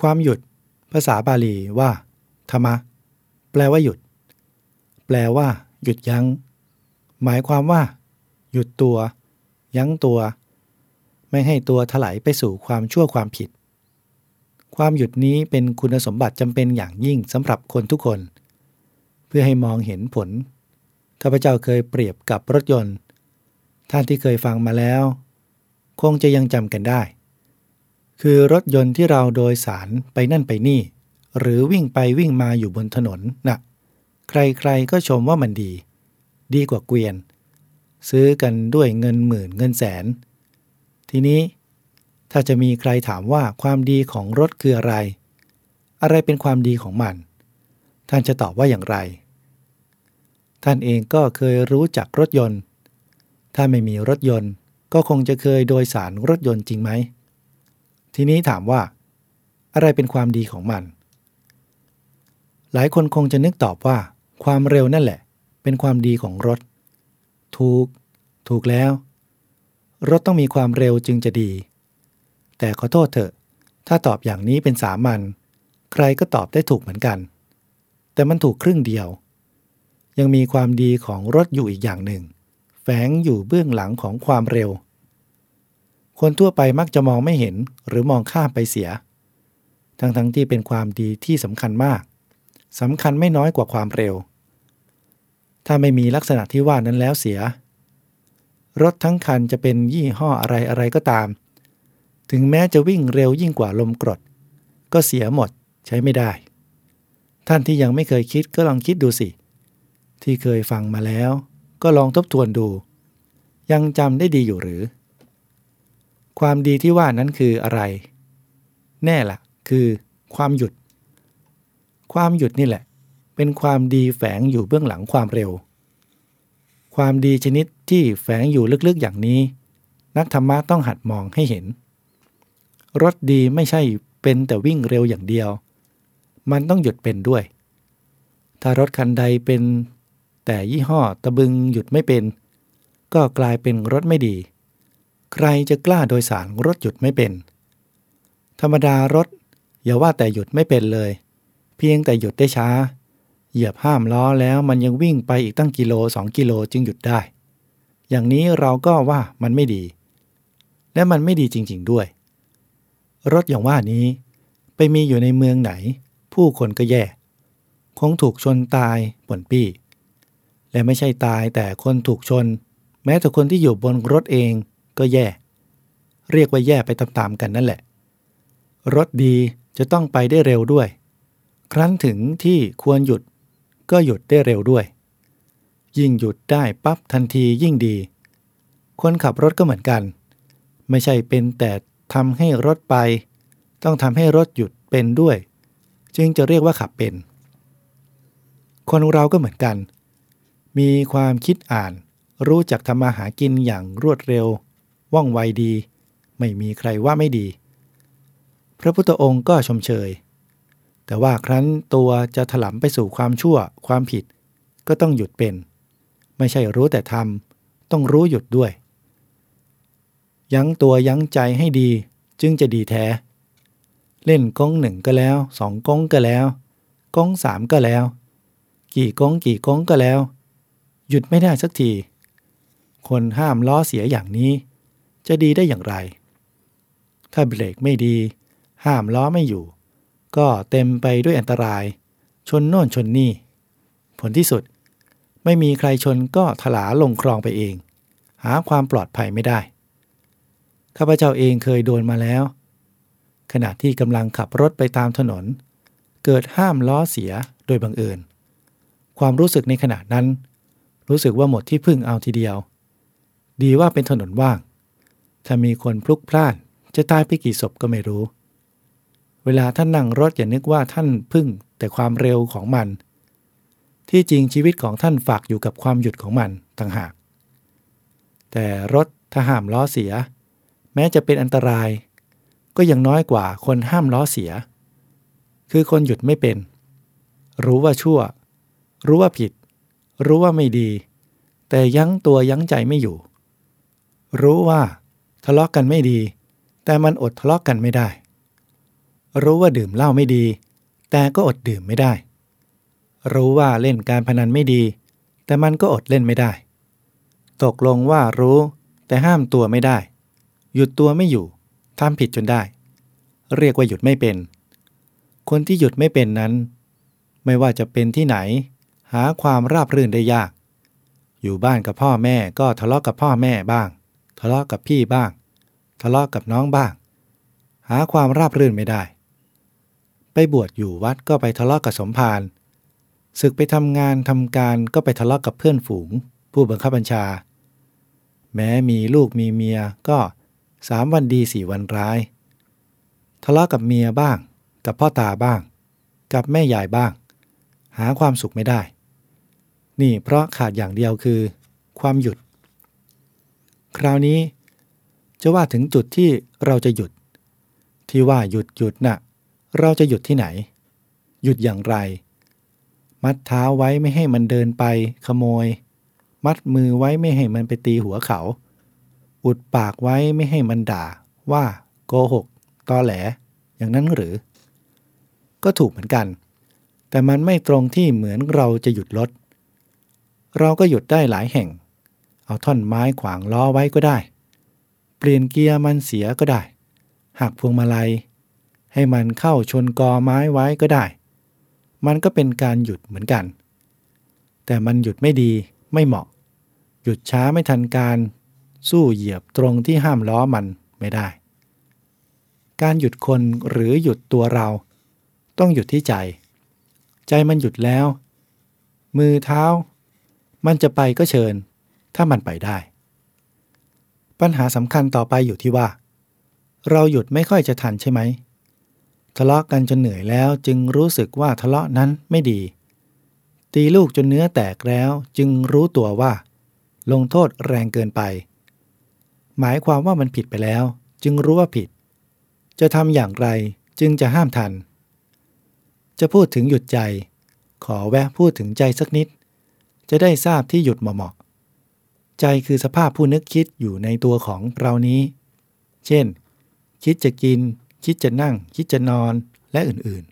ความหยุด ภาษาบาลีว่าธรรมะแปลว่าหยุด แปลว่า หยุดยัง้ง หมายความว่า หยุดตัว ยั้งตัว ไม่ให้ตัวถลายไปสู่ความชั่วความผิด ความหยุดนี้เป็นคุณสมบัติจำเป็นอย่างยิ่งสำหรับคนทุกคน เพื่อให้มองเห็นผลข้าพเจ้าเคยเปรียบกับรถยนต์ ท่านที่เคยฟังมาแล้ว คงจะยังจำกันได้ คือรถยนต์ที่เราโดยสารไปนั่นไปนี่ หรือวิ่งไปวิ่งมาอยู่บนถนนนะ่ะ ใครๆก็ชมว่ามันดี ดีกว่าเกวียน ซื้อกันด้วยเงินหมื่นเงินแสน ทีนี้ ถ้าจะมีใครถามว่าความดีของรถคืออะไร อะไรเป็นความดีของมัน ท่านจะตอบว่าอย่างไร ท่านเองก็เคยรู้จักรถยนต์ ถ้าไม่มีรถยนต์ก็คงจะเคยโดยสารรถยนต์จริงไหม ทีนี้ถามว่า อะไรเป็นความดีของมัน หลายคนคงจะนึกตอบว่า ความเร็วนั่นแหละ เป็นความดีของรถ ถูก ถูกแล้ว รถต้องมีความเร็วจึงจะดี แต่ขอโทษเถอะ ถ้าตอบอย่างนี้เป็นสามัญใครก็ตอบได้ถูกเหมือนกัน แต่มันถูกครึ่งเดียว ยังมีความดีของรถอยู่อีกอย่างหนึ่ง แฝงอยู่เบื้องหลังของความเร็ว คนทั่วไปมักจะมองไม่เห็นหรือมองข้ามไปเสีย ทั้งๆทที่เป็นความดีที่สำคัญมากสำคัญไม่น้อยกว่าความเร็ว ถ้าไม่มีลักษณะที่ว่านั้นแล้วเสีย รถทั้งคันจะเป็นยี่ห้ออะไรอะไรก็ตาม ถึงแม้จะวิ่งเร็วยิ่งกว่าลมกรด ก็เสียหมดใช้ไม่ได้ ท่านที่ยังไม่เคยคิดก็ลองคิดดูสิ ที่เคยฟังมาแล้ว ก็ลองทบทวนดู ยังจำได้ดีอยู่หรือ ความดีที่ว่านั้นคืออะไร แน่ละ่ะ คือความหยุด ความหยุดนี่แหละ เป็นความดีแฝงอยู่เบื้องหลังความเร็ว ความดีชนิดที่แฝงอยู่ลึกๆอย่างนี้ นักธรรมะต้องหัดมองให้เห็น รถดีไม่ใช่เป็นแต่วิ่งเร็วอย่างเดียว มันต้องหยุดเป็นด้วย ถ้ารถคันใดเป็นแต่ยี่ห้อตะบึงหยุดไม่เป็น ก็กลายเป็นรถไม่ดี ใครจะกล้าโดยสารรถหยุดไม่เป็น ธรรมดารถ อย่าว่าแต่หยุดไม่เป็นเลย เพียงแต่หยุดได้ช้า เหยียบห้ามล้อแล้วมันยังวิ่งไปอีกตั้งกิโลสองกิโลจึงหยุดได้ อย่างนี้เราก็ว่ามันไม่ดี และมันไม่ดีจริง ๆด้วย รถอย่างว่านี้ ไปมีอยู่ในเมืองไหน ผู้คนก็แย่ คงถูกชนตายป่นปี้และไม่ใช่ตายแต่คนถูกชน แม้แต่คนที่อยู่บนรถเอง ก็แย่ เรียกว่าแย่ไปตามๆกันนั่นแหละ รถดีจะต้องไปได้เร็วด้วย ครั้นถึงที่ควรหยุดก็หยุดได้เร็วด้วย ยิ่งหยุดได้ปั๊บทันทียิ่งดี คนขับรถก็เหมือนกัน ไม่ใช่เป็นแต่ทำให้รถไป ต้องทำให้รถหยุดเป็นด้วย จึงจะเรียกว่าขับเป็น คนเราก็เหมือนกัน มีความคิดอ่านรู้จักทำมาหากินอย่างรวดเร็ว ว่องไวดี ไม่มีใครว่าไม่ดี พระพุทธองค์ก็ชมเชย แต่ว่าครั้นตัวจะถลำไปสู่ความชั่วความผิด ก็ต้องหยุดเป็น ไม่ใช่รู้แต่ทำต้องรู้หยุดด้วย ยั้งตัวยั้งใจให้ดีจึงจะดีแท้ เล่นก้องหนึ่งก็แล้วสองก้องก็แล้วก้องสามก็แล้ว กี่ก้องกี่ก้องก็แล้ว หยุดไม่ได้สักทีคนห้ามล้อเสียอย่างนี้ จะดีได้อย่างไร ถ้าเบรกไม่ดี ห้ามล้อไม่อยู่ ก็เต็มไปด้วยอันตราย ชนโน่นชนนี่ ผลที่สุด ไม่มีใครชนก็ถลาลงคลองไปเอง หาความปลอดภัยไม่ได้ ข้าพเจ้าเองเคยโดนมาแล้ว ขณะที่กำลังขับรถไปตามถนน เกิดห้ามล้อเสียโดยบังเอิญ ความรู้สึกในขณะนั้น รู้สึกว่าหมดที่พึ่งเอาทีเดียว ดีว่าเป็นถนนว่าง ถ้ามีคนพลุกพล่าน จะตายไปกี่ศพก็ไม่รู้ เวลาท่านนั่งรถอย่านึกว่าท่านพึ่งแต่ความเร็วของมัน ที่จริงชีวิตของท่านฝากอยู่กับความหยุดของมันต่างหาก แต่รถถ้าห้ามล้อเสีย แม้จะเป็นอันตราย ก็ยังน้อยกว่าคนห้ามล้อเสีย คือคนหยุดไม่เป็น รู้ว่าชั่ว รู้ว่าผิด รู้ว่าไม่ดี แต่ยั้งตัวยั้งใจไม่อยู่ รู้ว่า ทะเลาะกกันไม่ดี แต่มันอดทะเลาะกกันไม่ได้ รู้ว่าดื่มเหล้าไม่ดี แต่ก็อดดื่มไม่ได้ รู้ว่าเล่นการพนันไม่ดี แต่มันก็อดเล่นไม่ได้ ตกลงว่ารู้แต่ห้ามตัวไม่ได้ หยุดตัวไม่อยู่ทำผิดจนได้ เรียกว่าหยุดไม่เป็น คนที่หยุดไม่เป็นนั้น ไม่ว่าจะเป็นที่ไหน หาความราบรื่นได้ยาก อยู่บ้านกับพ่อแม่ก็ทะเลาะกับพ่อแม่บ้าง ทะเลาะกับพี่บ้าง ทะเลาะกับน้องบ้าง หาความราบรื่นไม่ได้ ไปบวชอยู่วัดก็ไปทะเลาะกับสมภารศึกไปทำงานทำการก็ไปทะเลาะกับเพื่อนฝูง ผู้บังคับบัญชา แม้มีลูกมีเมียก็สามวันดีสี่วันร้าย ทะเลาะกับเมียบ้าง กับพ่อตาบ้าง กับแม่ยายบ้าง หาความสุขไม่ได้ นี่เพราะขาดอย่างเดียวคือ ความหยุด คราวนี้ จะว่าถึงจุดที่เราจะหยุด ที่ว่าหยุดหยุดนะ่ะ เราจะหยุดที่ไหน หยุดอย่างไร มัดเท้าไว้ไม่ให้มันเดินไปขโมย มัดมือไว้ไม่ให้มันไปตีหัวเขา อุดปากไว้ไม่ให้มันด่า ว่าโกหกตอแหล อย่างนั้นหรือ ก็ถูกเหมือนกัน แต่มันไม่ตรงที่เหมือนเราจะหยุดรถเราก็หยุดได้หลายแห่ง เอาท่อนไม้ขวางล้อไว้ก็ได้ เปลี่ยนเกียร์มันเสียก็ได้ หักพวงมาลัย ให้มันเข้าชนกอไม้ไว้ก็ได้ มันก็เป็นการหยุดเหมือนกัน แต่มันหยุดไม่ดีไม่เหมาะ หยุดช้าไม่ทันการ สู้เหยียบตรงที่ห้ามล้อมันไม่ได้ การหยุดคนหรือหยุดตัวเรา ต้องหยุดที่ใจ ใจมันหยุดแล้ว มือเท้า มันจะไปก็เชิญ ถ้ามันไปได้ ปัญหาสำคัญต่อไปอยู่ที่ว่า เราหยุดไม่ค่อยจะทันใช่ไหม ทะเลาะกันจนเหนื่อยแล้วจึงรู้สึกว่าทะเลาะนั้นไม่ดี ตีลูกจนเนื้อแตกแล้วจึงรู้ตัวว่า ลงโทษแรงเกินไป หมายความว่ามันผิดไปแล้ว จึงรู้ว่าผิด จะทำอย่างไรจึงจะห้ามทัน จะพูดถึงหยุดใจ ขอแวะพูดถึงใจสักนิด จะได้ทราบที่หยุดเหมาะ ใจคือสภาพผู้นึกคิดอยู่ในตัวของเรานี้ เช่น คิดจะกิน คิดจะนั่ง คิดจะนอนและอื่น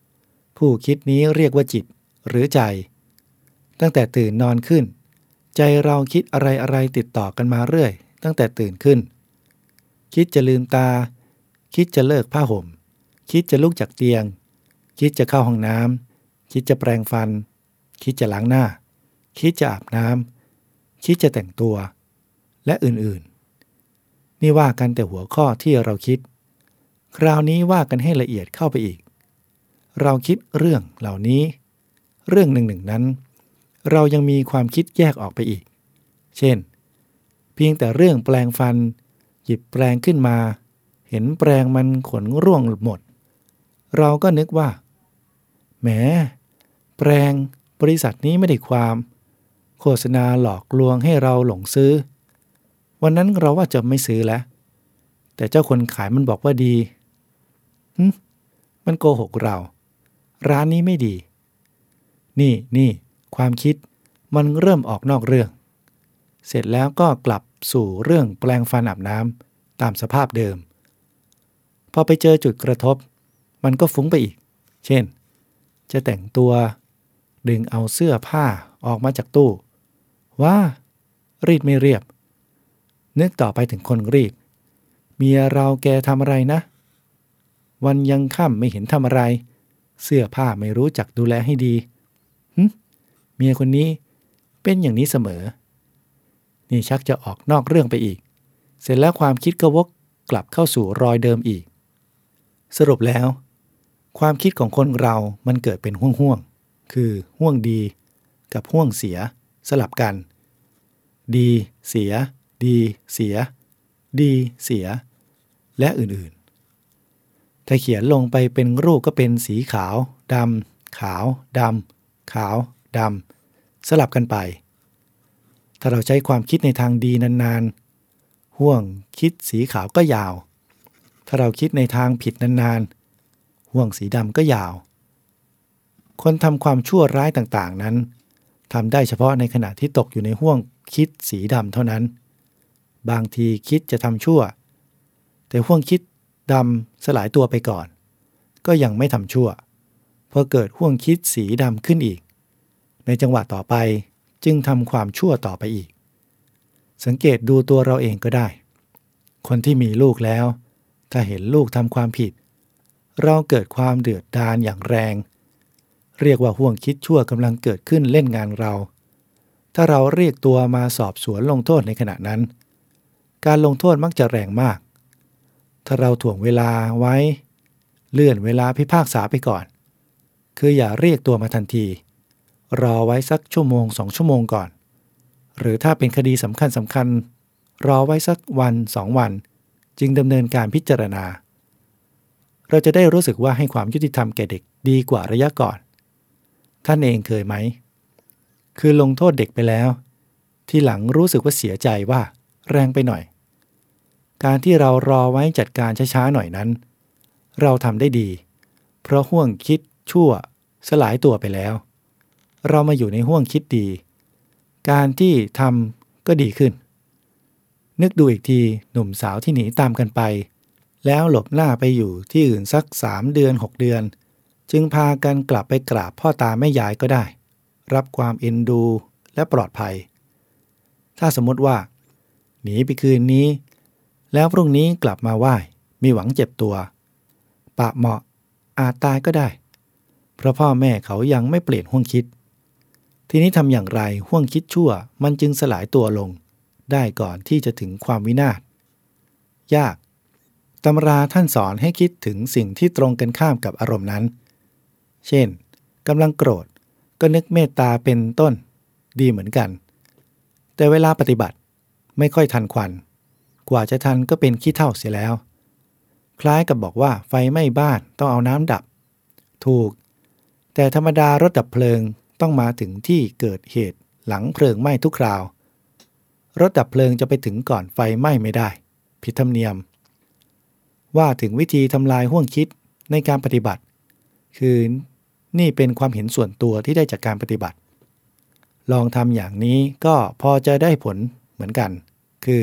ๆ ผู้คิดนี้เรียกว่าจิตหรือใจ ตั้งแต่ตื่นนอนขึ้น ใจเราคิดอะไรอะไรติดต่อกันมาเรื่อย ตั้งแต่ตื่นขึ้น คิดจะลืมตา คิดจะเลิกผ้าห่ม คิดจะลุกจากเตียง คิดจะเข้าห้องน้ำคิดจะแปรงฟัน คิดจะล้างหน้า คิดจะอาบน้ำ คิดจะแต่งตัว และอื่นๆ นี่ว่ากันแต่หัวข้อที่เราคิด คราวนี้ว่ากันให้ละเอียดเข้าไปอีก เราคิดเรื่องเหล่านี้ เรื่องหนึ่งหนึ่งนั้น เรายังมีความคิดแยกออกไปอีก เช่น เพียงแต่เรื่องแปลงฟัน หยิบแปลงขึ้นมา เห็นแปลงมันขนร่วงหมด เราก็นึกว่าแหมแปลงบริษัทนี้ไม่ได้ความ ษณาหลอกลวงให้เราหลงซื้อ วันนั้นเราว่าจะไม่ซื้อแล้ว แต่เจ้าคนขายมันบอกว่าดีหึมันโกหกเรา ร้านนี้ไม่ดี นี่นี่ความคิดมันเริ่มออกนอกเรื่อง เสร็จแล้วก็กลับสู่เรื่องแปลงฟันอาบน้ำตามสภาพเดิม พอไปเจอจุดกระทบ มันก็ฟุ้งไปอีก เช่น จะแต่งตัว ดึงเอาเสื้อผ้าออกมาจากตู้ ว่ารีดไม่เรียบ นึกต่อไปถึงคนรีด เมียเราแกทำอะไรนะ วันยังค่ำไม่เห็นทำอะไร เสื้อผ้าไม่รู้จักดูแลให้ดีหึเมียคนนี้เป็นอย่างนี้เสมอ นี่ชักจะออกนอกเรื่องไปอีก เสร็จแล้วความคิดก็วกกลับเข้าสู่รอยเดิมอีก สรุปแล้ว ความคิดของคนเรามันเกิดเป็นห่วงๆ คือห่วงดีกับห่วงเสีย สลับกัน ดีเสีย ดีเสีย ดีเสีย และอื่นๆ ถ้าเขียนลงไปเป็นรูปก็เป็นสีขาวดำขาวดำขาวดำสลับกันไป ถ้าเราใช้ความคิดในทางดีนานๆ ห่วงคิดสีขาวก็ยาว ถ้าเราคิดในทางผิดนานๆ ห่วงสีดำก็ยาว คนทำความชั่วร้ายต่างๆนั้น ทำได้เฉพาะในขณะที่ตกอยู่ในห่วงคิดสีดำเท่านั้น บางทีคิดจะทำชั่ว แต่ห่วงคิดดำสลายตัวไปก่อน ก็ยังไม่ทำชั่วพอเกิดห่วงคิดสีดำขึ้นอีก ในจังหวะต่อไปจึงทำความชั่วต่อไปอีก สังเกตดูตัวเราเองก็ได้ คนที่มีลูกแล้ว ถ้าเห็นลูกทำความผิด เราเกิดความเดือดดาลอย่างแรง เรียกว่าห่วงคิดชั่วกำลังเกิดขึ้นเล่นงานเรา ถ้าเราเรียกตัวมาสอบสวนลงโทษในขณะนั้น การลงโทษมักจะแรงมาก ถ้าเราถ่วงเวลาไว้ เลื่อนเวลาพิพากษาไปก่อน คืออย่าเรียกตัวมาทันที รอไว้สักชั่วโมงสองชั่วโมงก่อน หรือถ้าเป็นคดีสำคัญสำคัญ รอไว้สักวันสองวัน จึงดำเนินการพิจารณา เราจะได้รู้สึกว่าให้ความยุติธรรมแก่เด็กดีกว่าระยะก่อน ท่านเองเคยไหม คือลงโทษเด็กไปแล้ว ที่หลังรู้สึกว่าเสียใจว่า แรงไปหน่อย การที่เรารอไว้จัดการช้าๆหน่อยนั้น เราทำได้ดี เพราะห่วงคิดชั่วสลายตัวไปแล้ว เรามาอยู่ในห่วงคิดดี การที่ทำก็ดีขึ้น นึกดูอีกทีหนุ่มสาวที่หนีตามกันไป แล้วหลบหน้าไปอยู่ที่อื่นสักสามเดือนหกเดือน จึงพากันกลับไปกราบพ่อตาแม่ยายก็ได้ รับความเอ็นดูและปลอดภัย ถ้าสมมติว่า หนีไปคืนนี้ แล้วพรุ่งนี้กลับมาไหว้มีหวังเจ็บตัว ปะเหมาะอาจตายก็ได้ เพราะพ่อแม่เขายังไม่เปลี่ยนห่วงคิด ทีนี้ทำอย่างไรห่วงคิดชั่ว มันจึงสลายตัวลง ได้ก่อนที่จะถึงความวินาศยากตำราท่านสอนให้คิดถึงสิ่งที่ตรงกันข้ามกับอารมณ์นั้น เช่นกำลังโกรธก็นึกเมตตาเป็นต้นดีเหมือนกัน แต่เวลาปฏิบัติไม่ค่อยทันควัน กว่าจะทันก็เป็นขี้เท่าเสียแล้ว คล้ายกับบอกว่าไฟไหม้บ้านต้องเอาน้ำดับ ถูก แต่ธรรมดารถดับเพลิงต้องมาถึงที่เกิดเหตุหลังเพลิงไหม้ทุกคราว รถดับเพลิงจะไปถึงก่อนไฟไหม้ไม่ได้ ผิดธรรมเนียม ว่าถึงวิธีทำลายห่วงคิดในการปฏิบัติ คือ นี่เป็นความเห็นส่วนตัวที่ได้จากการปฏิบัติ ลองทำอย่างนี้ก็พอจะได้ผลเหมือนกัน คือ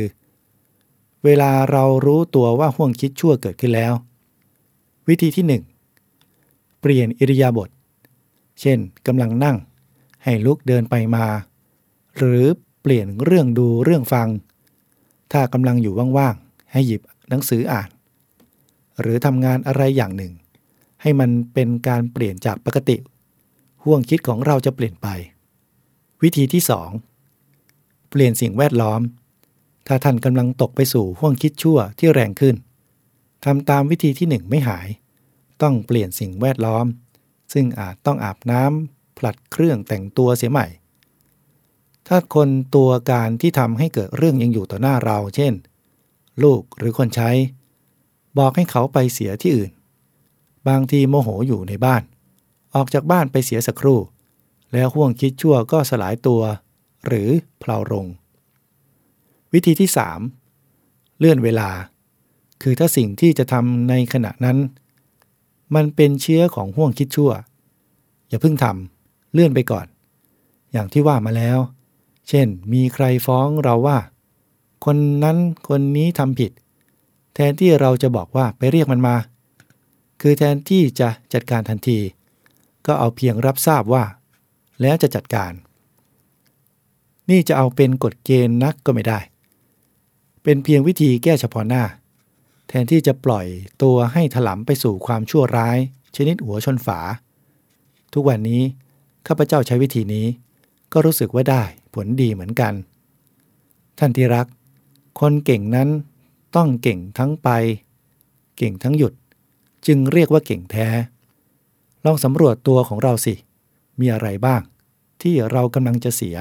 เวลาเรารู้ตัวว่าห่วงคิดชั่วเกิดขึ้นแล้ว วิธีที่ 1 เปลี่ยนอิริยาบถ เช่นกำลังนั่ง ให้ลุกเดินไปมา หรือเปลี่ยนเรื่องดูเรื่องฟัง ถ้ากำลังอยู่ว่างๆ ให้หยิบหนังสืออ่าน หรือทำงานอะไรอย่างหนึ่ง ให้มันเป็นการเปลี่ยนจากปกติ ห่วงคิดของเราจะเปลี่ยนไป วิธีที่ 2 เปลี่ยนสิ่งแวดล้อม ถ้าท่านกำลังตกไปสู่ห่วงคิดชั่วที่แรงขึ้นทำตามวิธีที่หนึ่งไม่หาย ต้องเปลี่ยนสิ่งแวดล้อม ซึ่งอาจต้องอาบน้ำผลัดเครื่องแต่งตัวเสียใหม่ ถ้าคนตัวการที่ทำให้เกิดเรื่องยังอยู่ต่อหน้าเรา เช่น ลูกหรือคนใช้ บอกให้เขาไปเสียที่อื่น บางทีโมโหอยู่ในบ้าน ออกจากบ้านไปเสียสักครู่ แล้วห่วงคิดชั่วก็สลายตัว หรือเพลาลงวิธีที่ 3 เลื่อนเวลา คือถ้าสิ่งที่จะทำในขณะนั้น มันเป็นเชื้อของห่วงคิดชั่ว อย่าเพิ่งทำเลื่อนไปก่อน อย่างที่ว่ามาแล้ว เช่น มีใครฟ้องเราว่า คนนั้นคนนี้ทำผิด แทนที่เราจะบอกว่าไปเรียกมันมา คือแทนที่จะจัดการทันที ก็เอาเพียงรับทราบว่า แล้วจะจัดการ นี่จะเอาเป็นกฎเกณฑ์นักก็ไม่ได้ เป็นเพียงวิธีแก้เฉพาะหน้า แทนที่จะปล่อยตัวให้ถลำไปสู่ความชั่วร้าย ชนิดหัวชนฝา ทุกวันนี้ข้าพเจ้าใช้วิธีนี้ ก็รู้สึกว่าได้ผลดีเหมือนกัน ท่านที่รัก คนเก่งนั้นต้องเก่งทั้งไป เก่งทั้งหยุด จึงเรียกว่าเก่งแท้ ลองสำรวจตัวของเราสิ มีอะไรบ้าง ที่เรากำลังจะเสีย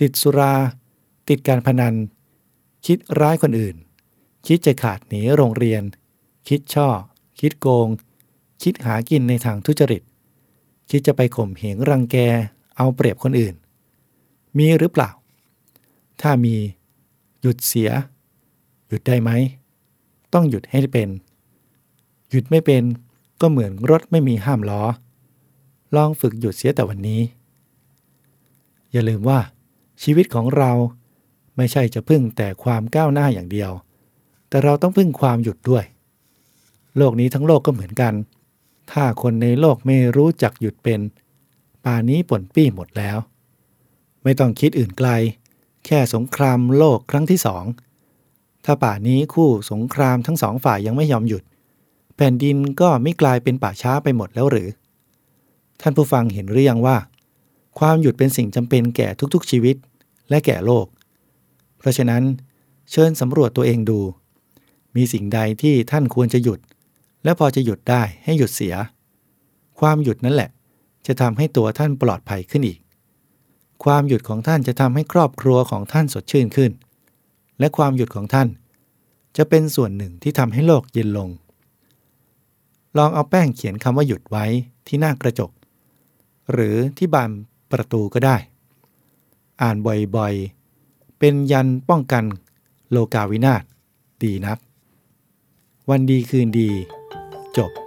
ติดสุรา ติดการพนัน คิดร้ายคนอื่น คิดจะขาดหนีโรงเรียน คิดช่อ คิดโกง คิดหากินในทางทุจริต คิดจะไปข่มเหงรังแก เอาเปรียบคนอื่น มีหรือเปล่า ถ้ามี หยุดเสีย หยุดได้ไหม ต้องหยุดให้เป็น หยุดไม่เป็นก็เหมือนรถไม่มีห้ามล้อ ลองฝึกหยุดเสียแต่วันนี้ อย่าลืมว่า ชีวิตของเราไม่ใช่จะพึ่งแต่ความก้าวหน้าอย่างเดียว แต่เราต้องพึ่งความหยุดด้วย โลกนี้ทั้งโลกก็เหมือนกัน ถ้าคนในโลกไม่รู้จักหยุดเป็น ป่านนี้ป่นปี้หมดแล้ว ไม่ต้องคิดอื่นไกล แค่สงครามโลกครั้งที่สอง ถ้าป่านี้คู่สงครามทั้งสองฝ่ายยังไม่ยอมหยุด แผ่นดินก็ไม่กลายเป็นป่าช้าไปหมดแล้วหรือ ท่านผู้ฟังเห็นหรือยังว่า ความหยุดเป็นสิ่งจำเป็นแก่ทุกๆชีวิตและแก่โลก เพราะฉะนั้น เชิญสำรวจตัวเองดู มีสิ่งใดที่ท่านควรจะหยุด และพอจะหยุดได้ให้หยุดเสีย ความหยุดนั่นแหละ จะทำให้ตัวท่านปลอดภัยขึ้นอีก ความหยุดของท่านจะทำให้ครอบครัวของท่านสดชื่นขึ้น และความหยุดของท่าน จะเป็นส่วนหนึ่งที่ทำให้โลกเย็นลง ลองเอาแป้งเขียนคำว่าหยุดไว้ที่หน้ากระจก หรือที่บานประตูก็ได้ อ่านบ่อยๆ เป็นยันป้องกันโลกาวินาศดีนัก วันดีคืนดี จบ